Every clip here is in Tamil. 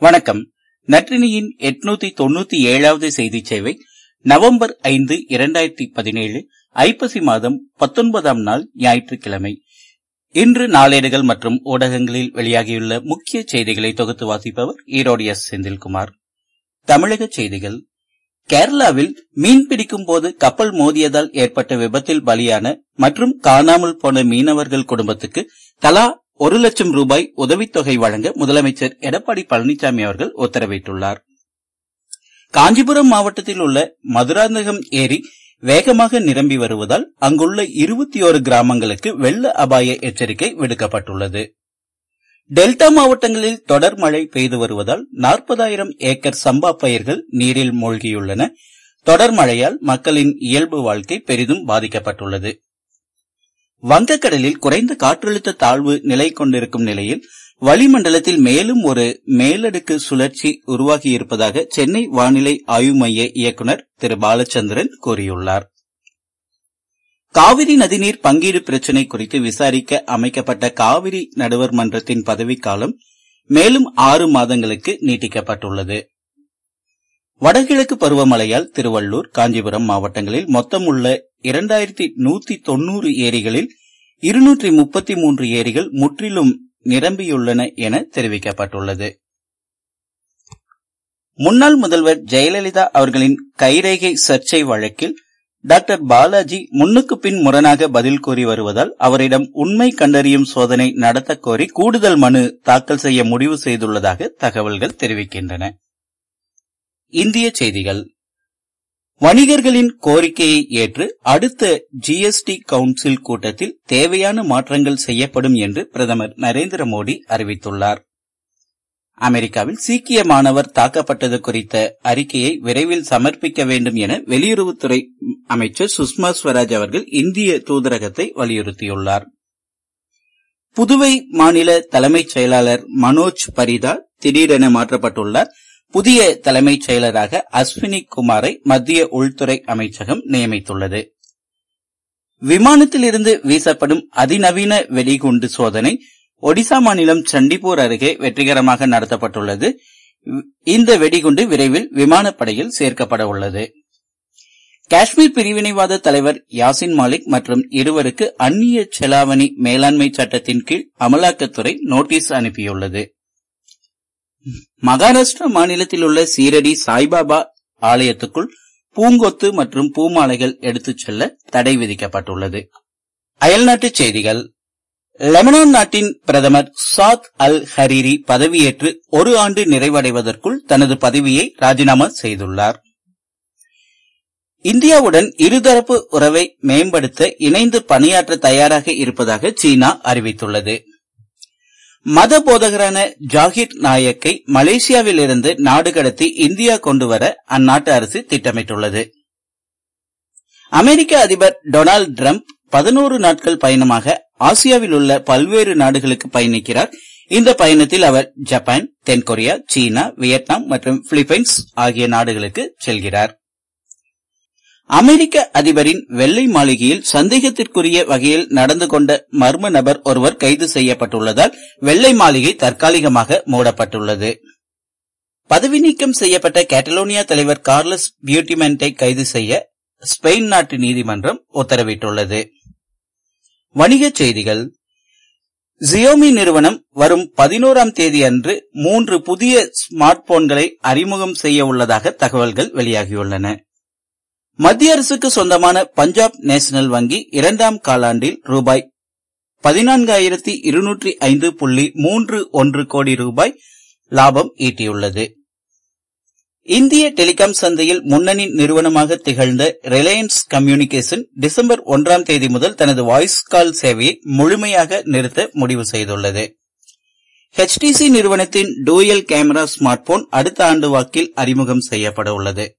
வணக்கம். நற்றினியின் எட்நூத்தி தொன்னூத்தி ஏழாவது செய்தி சேவை நவம்பர் ஐந்து இரண்டாயிரத்தி பதினேழு ஐப்பசி மாதம் பத்தொன்பதாம் நாள் ஞாயிற்றுக்கிழமை. இன்று நாளேடுகள் மற்றும் ஊடகங்களில் வெளியாகியுள்ள முக்கிய செய்திகளை தொகுத்து வாசிப்பவர் ஈரோடு எஸ். செந்தில்குமார். தமிழக செய்திகள். கேரளாவில் மீன் பிடிக்கும் போது கப்பல் மோதியதால் ஏற்பட்ட விபத்தில் பலியான மற்றும் காணாமல் போன மீனவர்கள் குடும்பத்துக்கு தலா ஒரு லட்சம் ரூபாய் உதவித்தொகை வழங்க முதலமைச்சர் எடப்பாடி பழனிசாமி அவர்கள் உத்தரவிட்டுள்ளார். காஞ்சிபுரம் மாவட்டத்தில் உள்ள மதுராந்தகம் ஏரி வேகமாக நிரம்பி வருவதால் அங்குள்ள இருபத்தி ஓரு கிராமங்களுக்கு வெள்ள அபாய எச்சரிக்கை விடுக்கப்பட்டுள்ளது. டெல்டா மாவட்டங்களில் தொடர் மழை பெய்து வருவதால் நாற்பதாயிரம் ஏக்கர் சம்பா பயிர்கள் நீரில் மூழ்கியுள்ளன. தொடர் மழையால் மக்களின் இயல்பு வாழ்க்கை பெரிதும் பாதிக்கப்பட்டுள்ளது. வங்கக்கடலில் குறைந்த காற்றழுத்த தாழ்வு நிலை கொண்டிருக்கும் நிலையில் வளிமண்டலத்தில் மேலும் ஒரு மேலடுக்கு சுழற்சி உருவாகியிருப்பதாக சென்னை வானிலை ஆய்வு மைய இயக்குநர் திரு. பாலச்சந்திரன் கூறியுள்ளார். காவிரி நதிநீர் பங்கீடு பிரச்சினை குறித்து விசாரிக்க அமைக்கப்பட்ட காவிரி நடுவர் மன்றத்தின் பதவிக்காலம் மேலும் ஆறு மாதங்களுக்கு நீட்டிக்கப்பட்டுள்ளது. வடகிழக்கு பருவமழையால் திருவள்ளூர் காஞ்சிபுரம் மாவட்டங்களில் மொத்தம் உள்ள இரண்டாயிரத்தி நூத்தி தொன்னூறு ஏரிகளில் இருநூற்றி முப்பத்தி மூன்று ஏரிகள் முற்றிலும் நிரம்பியுள்ளன என தெரிவிக்கப்பட்டுள்ளது. முன்னாள் முதல்வர் ஜெயலலிதா அவர்களின் கைரேகை சர்ச்சை வழக்கில் டாக்டர் பாலாஜி முன்னுக்கு பின் முரணாக பதில் கூறி வருவதால் அவரிடம் உண்மை கண்டறியும் சோதனை நடத்தக்கோரி கூடுதல் மனு தாக்கல் செய்ய முடிவு செய்துள்ளதாக தகவல்கள் தெரிவிக்கின்றன. இந்திய செய்திகள். வணிகர்களின் கோரிக்கையை ஏற்று அடுத்த ஜிஎஸ்டி கவுன்சில் கூட்டத்தில் தேவையான மாற்றங்கள் செய்யப்படும் என்று பிரதமர் நரேந்திர மோடி அறிவித்துள்ளார். அமெரிக்காவில் சீக்கிய மாணவர் தாக்கப்பட்டது குறித்த அறிக்கையை விரைவில் சமர்ப்பிக்க வேண்டும் என வெளியுறவுத்துறை அமைச்சர் சுஷ்மா ஸ்வராஜ் அவர்கள் இந்திய தூதரகத்தை வலியுறுத்தியுள்ளார். புதுவை மாநில தலைமைச் செயலாளர் மனோஜ் பரிதா திடீரென மாற்றப்பட்டுள்ளார். புதிய தலைமைச் செயலராக அஸ்வினி குமாரை மத்திய உள்துறை அமைச்சகம் நியமித்துள்ளது. விமானத்திலிருந்து வீசப்படும் அதிநவீன வெடிகுண்டு சோதனை ஒடிசா மாநிலம் சண்டிப்பூர் அருகே வெற்றிகரமாக நடத்தப்பட்டுள்ளது. இந்த வெடிகுண்டு விரைவில் விமானப்படையில் சேர்க்கப்பட உள்ளது. காஷ்மீர் பிரிவினைவாத தலைவர் யாசின் மாலிக் மற்றும் இருவருக்கு அந்நிய செலாவணி மேலாண்மை சட்டத்தின் கீழ் அமலாக்கத்துறை நோட்டீஸ் அனுப்பியுள்ளது. மகாராஷ்டிரா மாநிலத்தில் உள்ள சீரடி சாய்பாபா ஆலயத்துக்குள் பூங்கொத்து மற்றும் பூமாலைகள் எடுத்துச் செல்ல தடை விதிக்கப்பட்டுள்ளது. அயல்நாட்டுச் செய்திகள். லெபனான் நாட்டின் பிரதமர் சாத் அல் ஹரீரி பதவியேற்று ஒரு ஆண்டு நிறைவடைவதற்குள் தனது பதவியை ராஜினாமா செய்துள்ளார். இந்தியாவுடன் இருதரப்பு உறவை மேம்படுத்த இணைந்து பணியாற்ற தயாராக இருப்பதாக சீனா அறிவித்துள்ளது. மத போதகரான ஜாகிர் நாயக்கை மலேசியாவில் இருந்து நாடு கடத்தி இந்தியா கொண்டுவர அந்நாட்டு அரசு திட்டமிட்டுள்ளது. அமெரிக்க அதிபர் டொனால்டு டிரம்ப் பதினோரு நாட்கள் பயணமாக ஆசியாவில் உள்ள பல்வேறு நாடுகளுக்கு பயணிக்கிறார். இந்த பயணத்தில் அவர் ஜப்பான் தென்கொரியா சீனா வியட்நாம் மற்றும் பிலிப்பைன்ஸ் ஆகிய நாடுகளுக்கு செல்கிறார். அமெரிக்க அதிபரின் வெள்ளை மாளிகையில் சந்தேகத்திற்குரிய வகையில் நடந்து கொண்ட மர்ம நபர் ஒருவர் கைது செய்யப்பட்டுள்ளதால் வெள்ளை மாளிகை தற்காலிகமாக மூடப்பட்டுள்ளது. பதவி நீக்கம் செய்யப்பட்ட கேட்டலோனியா தலைவர் கார்லஸ் பியூட்டிமெண்டை கைது செய்ய ஸ்பெயின் நாட்டு நீதிமன்றம் உத்தரவிட்டுள்ளது. வணிகச் செய்திகள். ஜியோமி நிறுவனம் வரும் பதினோராம் தேதி அன்று மூன்று புதிய ஸ்மார்ட் போன்களை அறிமுகம் செய்ய உள்ளதாக தகவல்கள் வெளியாகியுள்ளன. மத்திய அரசுக்கு சொந்தமான பஞ்சாப் நேஷனல் வங்கி இரண்டாம் காலாண்டில் ரூபாய் பதினான்காயிரத்தி இருநூற்றி ஐந்து புள்ளி மூன்று ஒன்று கோடி ரூபாய் லாபம் ஈட்டியுள்ளது. இந்திய டெலிகாம் சந்தையில் முன்னணி நிறுவனமாக திகழ்ந்த ரிலையன்ஸ் கம்யூனிகேஷன் டிசம்பர் ஒன்றாம் தேதி முதல் தனது வாய்ஸ் கால் சேவையை முழுமையாக நிறுத்த முடிவு செய்துள்ளது. ஹெச்டிசி நிறுவனத்தின் டூயல் கேமரா ஸ்மார்ட் போன் அடுத்த ஆண்டு வாக்கில் அறிமுகம் செய்யப்பட உள்ளது.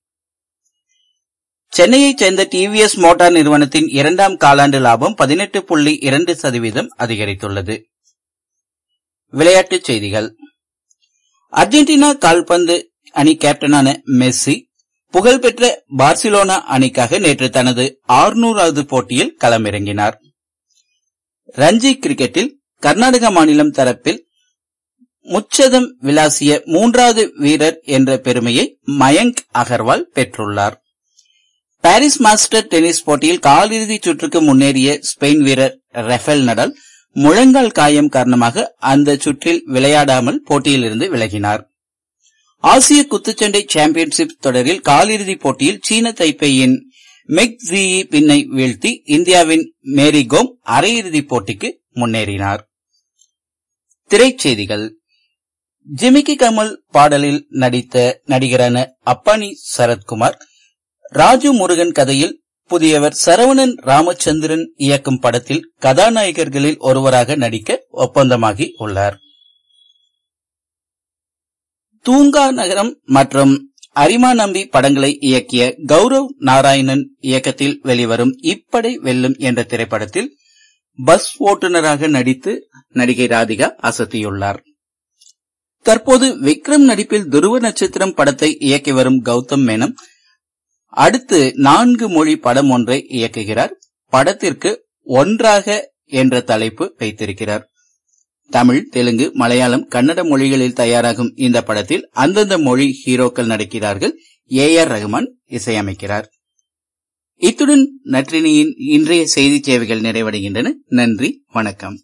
சென்னையைச் சேர்ந்த டிவிஎஸ் மோட்டார் நிறுவனத்தின் இரண்டாம் காலாண்டு லாபம் பதினெட்டு புள்ளி இரண்டு சதவீதம் அதிகரித்துள்ளது. விளையாட்டுச் செய்திகள். அர்ஜென்டினா கால்பந்து அணி கேப்டனான மெஸ்ஸி புகழ்பெற்ற பார்சிலோனா அணிக்காக நேற்று தனது ஆறுநூறாவது போட்டியில் களமிறங்கினார். ரஞ்சி கிரிக்கெட்டில் கர்நாடக மாநிலம் தரப்பில் முச்சதம் விளாசிய மூன்றாவது வீரர் என்ற பெருமையை மயங்க் அகர்வால் பெற்றுள்ளார். பாரிஸ் மாஸ்டர் டென்னிஸ் போட்டியில் காலிறுதி சுற்றுக்கு முன்னேறிய ஸ்பெயின் வீரர் ரஃபேல் நடல் முழங்கால் காயம் காரணமாக அந்த சுற்றில் விளையாடாமல் போட்டியிலிருந்து விலகினார். ஆசிய குத்துச்சண்டை சாம்பியன்ஷிப் தொடரில் காலிறுதிப் போட்டியில் சீன தைப்பேயின் மெக் ஜி பின்னை வீழ்த்தி இந்தியாவின் மேரி கோம் அரையிறுதிப் போட்டிக்கு முன்னேறினார். திரைச்செய்திகள். ஜிமிக்கி கமல் பாடலில் நடித்த நடிகரான அப்பானி சரத்குமார் ராஜு முருகன் கதையில் புதியவர் சரவணன் ராமச்சந்திரன் இயக்கும் படத்தில் கதாநாயகர்களில் ஒருவராக நடிக்க ஒப்பந்தமாகி உள்ளார். தூங்கா நகரம் மற்றும் அரிமா நம்பி படங்களை இயக்கிய கௌரவ் நாராயணன் இயக்கத்தில் வெளிவரும் இப்படை வெல்லும் என்ற திரைப்படத்தில் பஸ் ஓட்டுநராக நடித்து நடிகை ராதிகா அசத்தியுள்ளார். தற்போது விக்ரம் நடிப்பில் துருவ நட்சத்திரம் படத்தை இயக்கி வரும் கௌதம் மேனன் அடுத்து நான்கு மொழி படம் ஒன்றை இயக்குகிறார். படத்திற்கு ஒன்றாக என்ற தலைப்பு வைத்திருக்கிறார். தமிழ் தெலுங்கு மலையாளம் கன்னட மொழிகளில் தயாராகும் இந்த படத்தில் அந்தந்த மொழி ஹீரோக்கள் நடிக்கிறார்கள். A R Rahman இசையமைக்கிறார். இத்துடன் நற்றினியின் இன்றைய செய்தி சேவைகள் நிறைவடைகின்றன. நன்றி வணக்கம்.